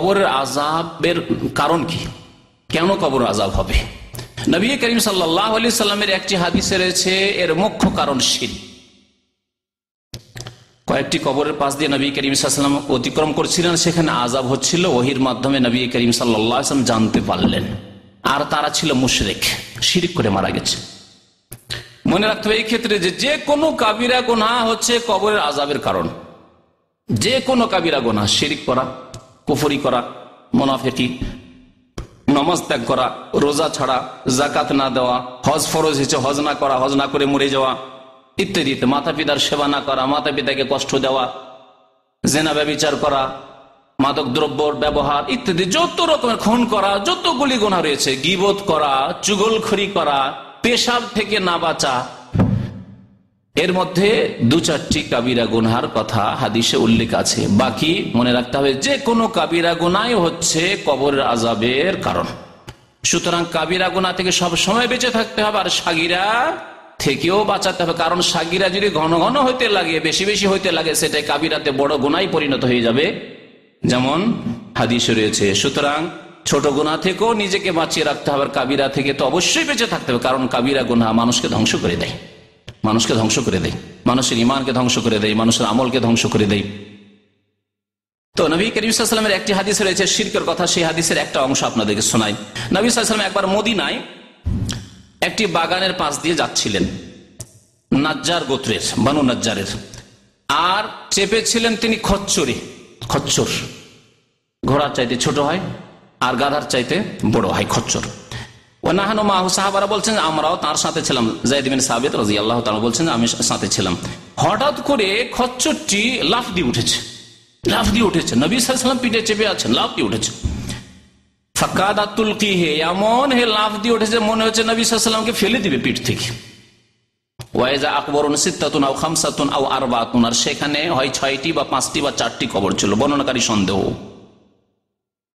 কবরের আজাবের কারণ কি? কেন কবর আজাব হবে? নবী করিম সাল্লাহ আলি সাল্লামের একটি হাদিসে রয়েছে, এর মুখ্য কারণ শিল কয়েকটি কবরের পাশ দিয়ে নবী করিম সাল্লাম অতিক্রম করছিলেন, সেখানে আজাব হচ্ছিল, ওহির মাধ্যমে নবী করিম সাল্লাম জানতে পারলেন। আর তারা ছিল মুশরেক, শিরিক করে মারা গেছে। মনে রাখতে হবে, এই ক্ষেত্রে যে যে কোনো কাবিরা গোনা হচ্ছে কবরের আজাবের কারণ। যে কোনো কাবিরা গোনা শিরিক করা। কুফরি করা, মোনাফেকি, নমাজ ত্যাগ করা, রোজা ছাড়া জাকাত না দেওয়া, হজ ফরজ হয়েছে, হজ না করা, হজ না করে মরে যাওয়া, ইত্যাদি মাতা পিতার সেবা না করা মাতা পিতাকে কষ্ট দেওয়া, জেনা ব্যবচার করা, মাদক দ্রব্যর ব্যবহার ইত্যাদি। যত রকমের খুন করা, যত গুলি গোনা রয়েছে গিবোধ করা, চুগলখড়ি করা, পেশাব থেকে না বাঁচা এর মধ্যে দু চারটি কাবিরা গুনহার কথা হাদিসে উল্লেখ আছে। বাকি মনে রাখতে হবে, যে কোনো কাবিরা গুনাই হচ্ছে কবরের আজাবের কারণ। সুতরাং কাবিরা গুনা থেকে সব সময় বেঁচে থাকতে হবে, আর সাগিরা থেকেও বাঁচাতে হবে। কারণ সাগিরা যদি ঘন ঘন হইতে লাগে, বেশি বেশি হইতে লাগে, সেটাই কাবিরাতে বড় গুনাই পরিণত হয়ে যাবে। যেমন হাদিসে রয়েছে, সুতরাং ছোট গুণা থেকেও নিজেকে বাঁচিয়ে রাখতে হবে কাবিরা থেকে তো অবশ্যই বেঁচে থাকতে হবে, কারণ কাবিরা গুনা মানুষকে ধ্বংস করে দেয়। মানুষকে ধ্বংস করে দেয় মানুষের ইমানকে ধ্বংস করে দেয় মানুষের আমলকে ধ্বংস করে দেয় তো নবী করিমের একটি হাদিস রয়েছে, শির্কের কথা। সেই হাদিসের একটা অংশ আপনাদেরকে শোনাই। নবী সাল্লাম একবার মদিনায় একটি বাগানের পাশ দিয়ে যাচ্ছিলেন, নাজ্জার গোত্রের, বানু নাজ্জারের। আর চেপেছিলেন তিনি খচ্চরে, খচ্চর। ঘোড়ার চাইতে ছোট হয়, আর গাধার চাইতে বড় হয় খচ্চর। ওনাহানো সাহাবারা বলছেন, আমরাও সাথে ছিলাম। বলছেন, আমি সাথে ছিলাম। হঠাৎ করে লাফ দিয়ে উঠেছে। লাফ দিয়ে উঠেছে। নবী পিঠে চেপে আছেন, লাফ দিয়ে উঠেছে। হে হে লাফ দিয়ে উঠেছে মনে হচ্ছে ফেলে দিবে পিঠ থেকে। ওয়াইজা খামসাতুন আও আরবাতুন, আর সেখানে হয় ছয়টি বা পাঁচটি বা চারটি কবর ছিল, বর্ণনাকারী সন্দেহ।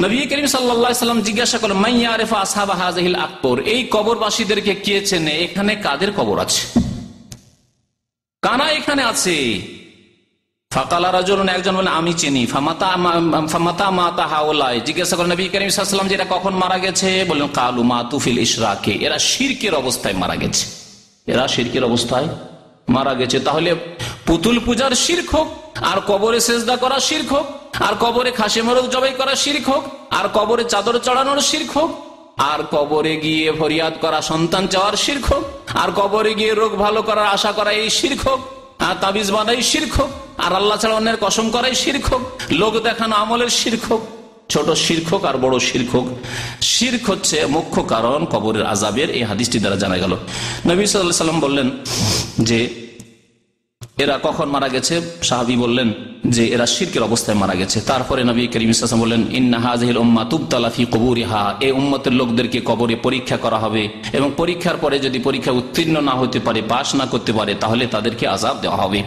নবী করিম সাল্লাম জিজ্ঞাসা করেন মাইয়া আরেফা আসহাবা হাজহিল আকবর? এই কবরবাসীদেরকে কে চেনে? এখানে কাদের কবর আছে? কানা এখানে আছে? আমি চিনি। জিজ্ঞাসা করেন, নবী করিম সাল্লাম যেটা কখন মারা গেছে? বললেন, কালু মাতুফিল ইসরাকে এরা শিরকের অবস্থায় মারা গেছে। এরা শিরকের অবস্থায় মারা গেছে। তাহলে পুতুল পূজার শির্ক আর কবরে সেজদা করা শির্ক আর কবরে খাসি মরক জবাই করা শির্ক হোক, আর কবরে চাদর চড়ানোর শির্ক হোক, আর কবরে গিয়ে ফরিয়াদ করা সন্তান চাওয়ার শির্ক হোক, আর কবরে গিয়ে রোগ ভালো করার আশা করা এই শির্ক হোক, আর তাবিজ বানাই শির্ক হোক, আর আল্লাহ ছাড়া অন্যের কসম করাই শির্ক হোক, লোক দেখানো আমলের শির্ক হোক, ছোট শির্ক আর বড় শির্ক শির্ক হচ্ছে মুখ্য কারণ কবরের আজাবের এই হাদিসটি দ্বারা জানা গেল। নবী সাল্লাম বললেন যে এরা কখন মারা গেছে? সাহাবি বললেন যে এরা শির্কের অবস্থায় মারা গেছে। তারপরে নবী করিম ইসলাম বললেন ইন্নাহাজিল উম্মা তুবতালাফি কবুরিহা। এই উম্মতের লোকদেরকে কবরে পরীক্ষা করা হবে এবং পরীক্ষার পরে যদি পরীক্ষা উত্তীর্ণ না হতে পারে, পাশ না করতে পারে, তাহলে তাদেরকে আজাব দেওয়া হবে।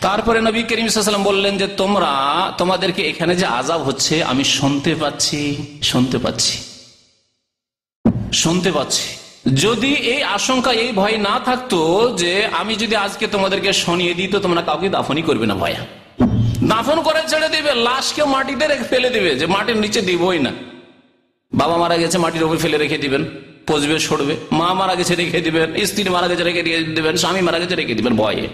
তারপরে নবী করিম সাল্লাম বললেন যে, তোমরা তোমাদেরকে এখানে যে আজাব হচ্ছে, আমি শুনতে পাচ্ছি শুনতে পাচ্ছি শুনতে পাচ্ছি। যদি এই আশঙ্কা, এই ভয় না থাকতো যে আমি যদি আজকে তোমাদেরকে শুনিয়ে দিই, তো তোমরা কাউকে দাফনই করবে না ভয়া। দাফন করে ছেড়ে দিবে লাশকে মাটিতে রেখে ফেলে দিবে, যে মাটির নিচে দিবই না। বাবা মারা গেছে, মাটির উপরে ফেলে রেখে দিবেন, পচবে, সরবে। মা মারা গেছে, রেখে দিবেন, স্ত্রী মারা গেছে, রেখে দিবেন, স্বামী মারা গেছে, রেখে দিবেন, ভয়ে।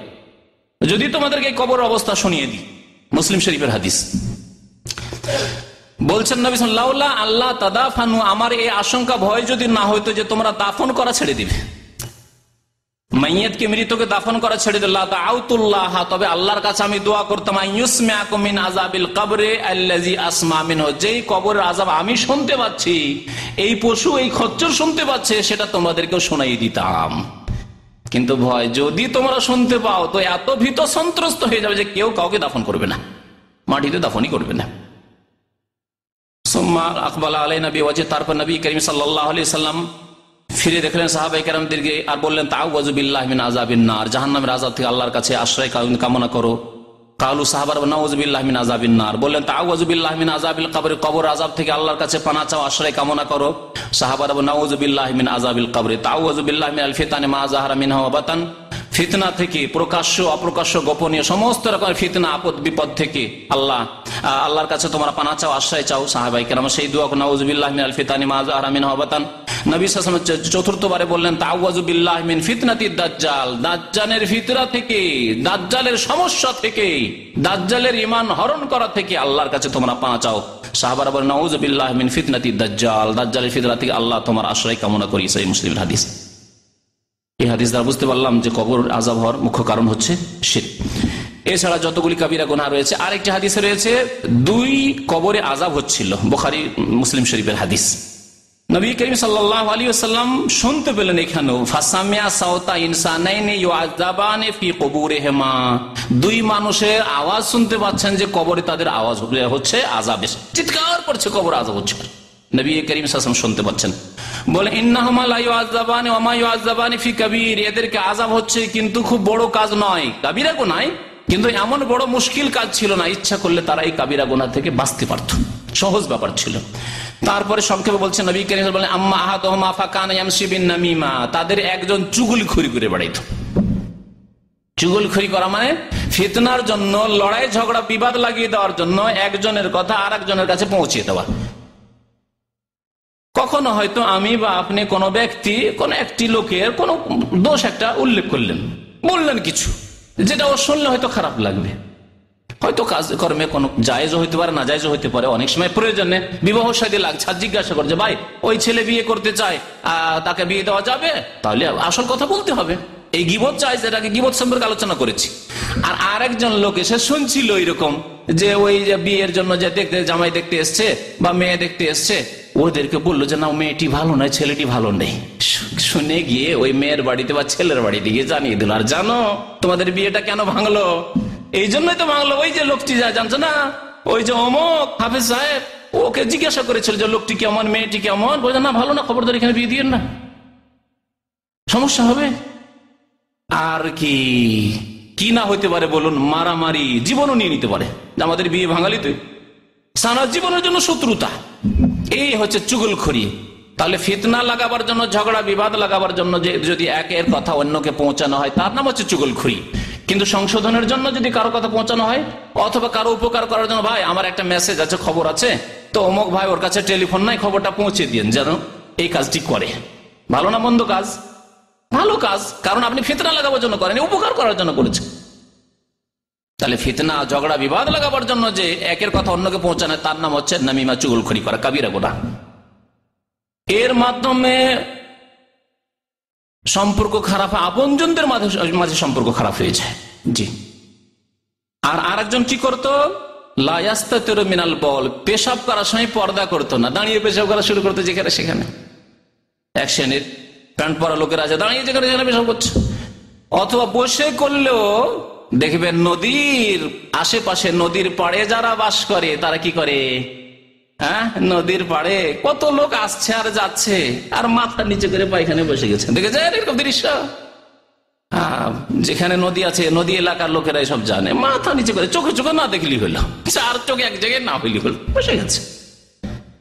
যদি তোমাদেরকে কবর অবস্থা শুনিয়ে দিই, মুসলিম শরীফের হাদিস। বলছেন নবী লাউলা আল্লাহ তাদাফানু, আমার এই আশঙ্কা, ভয় যদি না হইতো যে তোমরা দাফন করা ছেড়ে দিবে। মাইয়াতকে মৃতকে দাফন করা ছেড়ে দিল আউতুল্লাহ তবে আল্লাহর কাছে আমি দোয়া করতাম আইয়ুসমিন আজাবিল কবরে আল্লাজি আসমামিন যেই কবরের আজাব আমি শুনতে পাচ্ছি, এই পশু, এই খচ্চর শুনতে পাচ্ছে, সেটা তোমাদেরকেও শোনাই দিতাম। কিন্তু ভয়, যদি তোমরা শুনতে পাও, তো এত ভীত সন্ত্রস্ত হয়ে যাবে যে কেউ কাউকে দাফন করবে না। মাটিতে দাফনই করবে না। আজাদ থেকে আল্লাহর কাছে আশ্রয় কামনা করো। কালু সাহাবার বললেন কবর থেকে আল্লাহর কাছে আশ্রয় কামনা করো। সাহাবার কবরে তাও ওয়াজুবিল্লাহমিন আল ফিতানে মা জাহারা বাতান ফিতনা থেকে, প্রকাশ্য, অপ্রকাশ্য, গোপনীয়, সমস্ত রকমের ফিতনা, আপদ, বিপদ থেকে আল্লাহ আল্লাহর কাছে তোমরা পানা চাও, আশ্রয় চাও, সাহাবাই কেরাম। সেই দুয়া নওয়াজবিল্লাহ আল ফিতানি মা জাহারা মিন বাতান নবী সাসম চতুর্থবারে বললেন তাওয়াজুবিল্লাহ মিন ফিতনাতি দাজ্জাল। দাজ্জালের ফিতরা থেকে, দাজ্জালের সমস্যা থেকে, দাজ্জালের ইমান হরণ করা থেকে আল্লাহর কাছে তোমরা পানা চাও। সাহাবার বলেন নওয়াজুবিল্লাহ মিন ফিতনাতি দাজ্জাল। দাজ্জালের ফিতরা থেকে আল্লাহ তোমার আশ্রয় কামনা করি সেই মুসলিমের হাদিস। এই হাদিস দ্বারা বুঝতে পারলাম যে কবর, আজাব হওয়ার মুখ্য কারণ হচ্ছে শীত এছাড়া যতগুলি কাবিরা গোনা রয়েছে, আরেকটি হাদিসে রয়েছে, দুই কবরে আজাব হচ্ছিল, বোখারি, মুসলিম শরীফের হাদিস। নবী করিম সাল্লাহ আলী আসাল্লাম শুনতে পেলেন এখানেও, ফাসামিয়া সাওতা ইনসানাইনে ইউআযাবানে ফি কুবুরিহিমা। দুই মানুষের আওয়াজ শুনতে পাচ্ছেন যে কবরে তাদের আওয়াজ হচ্ছে আযাব চিৎকার করছে, কবর আযাব হচ্ছে। নবী করিম সাল্লাল্লাহু শুনতে পাচ্ছেন। বলে এদেরকে আযাব হচ্ছে কিন্তু খুব বড় কাজ নয়। কাবিরা গোনায়, কিন্তু এমন বড় মুশকিল কাজ ছিল না। ইচ্ছা করলে তারা এই কাবিরা গোনা থেকে বাঁচতে পারত। সহজ ব্যাপার ছিল। তারপরে সংক্ষেপে বলছেন নবী করিম বলেন, আম্মা আহাদহমা ফাকান নামিমা। তাদের একজন চুগুল খুরি করে বেড়াইত। চুগুল খুরি করা মানে ফিতনার জন্য, লড়াই, ঝগড়া, বিবাদ লাগিয়ে দেওয়ার জন্য একজনের কথা আর কাছে পৌঁছে দেওয়া। কখনো হয়তো আমি বা আপনি কোন ব্যক্তি, কোন একটি লোকের কোন দোষ একটা উল্লেখ করলেন। বললেন কিছু, যেটা ও শুনলে হয়তো খারাপ লাগবে। হয়তো কাজ কর্মে কোনো জায়জও হইতে পারে না জায়জও হইতে পারে, অনেক সময় প্রয়োজনে বিবাহ সাথে লাগছে। জিজ্ঞাসা করছে ভাই, ওই ছেলে বিয়ে করতে চায় আহ তাকে বিয়ে দেওয়া যাবে? তাহলে আসল কথা বলতে হবে। এই গিবত চাই যেটাকে গিবত সম্পর্কে আলোচনা করেছি। আর আরেকজন লোক এসে শুনছিল এরকম যে ওই যে বিয়ের জন্য যে দেখতে, জামাই দেখতে এসছে বা মেয়ে দেখতে এসছে ওদেরকে বলল যে, না, মেয়েটি ভালো নয়, ছেলেটি ভালো নেই। শুনে গিয়ে ওই মেয়ের বাড়িতে বা ছেলের বাড়িতে গিয়ে জানিয়ে দিল, আর জানো, তোমাদের বিয়েটা কেন ভাঙলো? এই জন্যই তো ভাঙলো, ওই যে লোকটি যা, জানছো না? ওই যে অমক হাফিজ সাহেব, ওকে জিজ্ঞাসা করেছিল যে, লোকটি কেমন, মেয়েটি কেমন? বলছে, না, ভালো না, খবরদার, এখানে বিয়ে দিয়ে না। সমস্যা হবে? আর কি কি না হইতে পারে বলুন, মারামারি জীবনও নিয়ে নিতে পারে। আমাদের বিয়ে ভাঙালি তুই। সারা জীবনের জন্য শত্রুতা। এই হচ্ছে চুগলখড়ি তাহলে ফিতনা লাগাবার জন্য, ঝগড়া, বিবাদ লাগাবার জন্য যদি একের কথা অন্যকে পৌঁছানো হয়, তার নাম হচ্ছে চুগলখড়ি কিন্তু সংশোধনের জন্য যদি কারও কথা পৌঁছানো হয়, অথবা কারও উপকার করার জন্য, ভাই, আমার একটা মেসেজ আছে, খবর আছে। তো অমুক ভাই ওর কাছে টেলিফোন নাই, খবরটা পৌঁছে দিন যেন এই কাজটি করে। ভালো না মন্দ কাজ? ভালো কাজ। কারণ আপনি ফিতনা লাগাবার জন্য করেন, উপকার করার জন্য করেছেন। তাহলে ফিতনা, ঝগড়া, বিবাদ লাগাবার জন্য যে একের কথা অন্যকে পৌঁছানো, তার নাম হচ্ছে নামিমা চুগলখড়ি করা, কাবিরা গোনা। এর মাধ্যমে সম্পর্ক খারাপ আপনজনদের মাঝে সম্পর্ক খারাপ হয়ে যায় জি। আর আরেকজন কি করতো? মিনাল বল, পেশাব করার সময় পর্দা করতো না, দাঁড়িয়ে পেশাব করা শুরু করতো যেখানে সেখানে। এক শ্রেণির প্যান্ট পরা লোকের আছে, দাঁড়িয়ে যেখানে যেখানে পেশাব করছে। অথবা বসে করলেও দেখবেন নদীর আশেপাশে নদীর পাড়ে যারা বাস করে, তারা কি করে? হ্যাঁ? নদীর পাড়ে কত লোক আসছে আর যাচ্ছে, আর মাথা নিচে করে পায়খানে বসে গেছে। দেখেছেন এরকম দৃশ্য? যেখানে নদী আছে, নদী এলাকার লোকেরা সব জানে। মাথা নিচে করে, চোখে চোখে না দেখলি হলো। চার চোখে এক জায়গায় না হইলি হলো। বসে গেছে।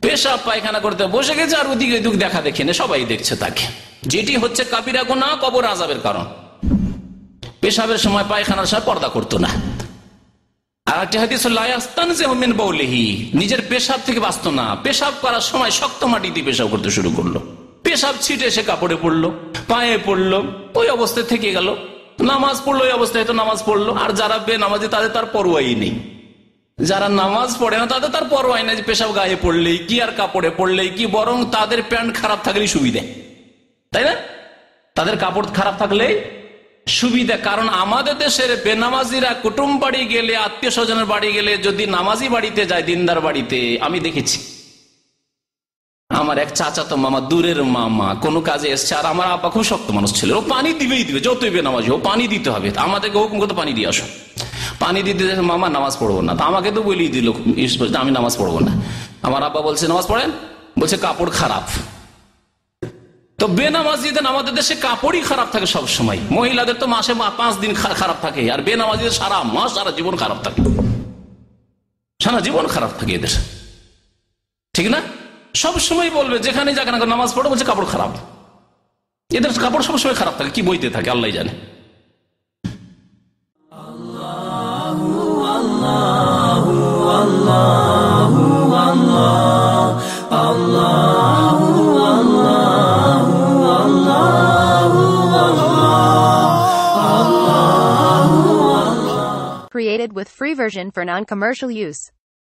পেশাব পায়খানা করতে বসে গেছে, আর ওদিকে দুঃখ দেখা দেখে সবাই দেখছে তাকে। যেটি হচ্ছে কাবিরা গোনা কবর আজাবের কারণ। পেশাবের সময় পায়খানার সময় পর্দা করতো না। আর নিজের পেশাব থেকে বাঁচত না। পেশাব করার সময় শক্ত মাটি দিয়ে পেশাব করতে শুরু করল। পেশাব ছিটে সে কাপড়ে পড়ল, পায়ে পড়ল, ওই অবস্থায় থেকে গেল। নামাজ পড়ল, ওই অবস্থায় তো নামাজ পড়ল। আর যারা বে নামাজি তাদের তার পরোয়াই নেই। যারা নামাজ পড়ে না, তাদের তার পরোয়াই নেই পেশাব গায়ে পড়লেই কি আর কাপড়ে পড়লেই কি, বরং তাদের প্যান্ট খারাপ থাকলেই সুবিধে। তাই না? তাদের কাপড় খারাপ থাকলেই সুবিধা, কারণ আমাদের দেশের বেনামাজিরা কুটুম বাড়ি গেলে, আত্মীয় স্বজনের বাড়ি গেলে যদি নামাজি বাড়িতে যায়, দিনদার বাড়িতে, আমি দেখেছি। আমার এক চাচা তো মামা, দূরের মামা, কোনো কাজে এসছে, আর আমার আপা খুব শক্ত মানুষ ছিল। ও পানি দিবেই দিবে, যতই বেনামাজি ও পানি দিতে হবে। আমাদেরকে হুকুম করতে, পানি দিয়ে আসো। পানি দিতে মামা নামাজ পড়ব না। তা আমাকে তো বলেই দিল আমি নামাজ পড়ব না। আমার আব্বা বলছে, নামাজ পড়েন? বলছে, কাপড় খারাপ। তো বেনামাজিদের আমাদের দেশে কাপড়ই খারাপ থাকে সব সময় মহিলাদের তো মাসে পাঁচ দিন খারাপ থাকে। আর বেনামাজিদের সারা মাস সারা জীবন খারাপ থাকে। সারা জীবন খারাপ থাকে এদের। ঠিক না? সব সময় বলবে যেখানে যাক না নামাজ পড়ে বলছে কাপড় খারাপ। এদের কাপড় সবসময় খারাপ থাকে, কি বইতে থাকে আল্লাহ জানে। Version for non-commercial use.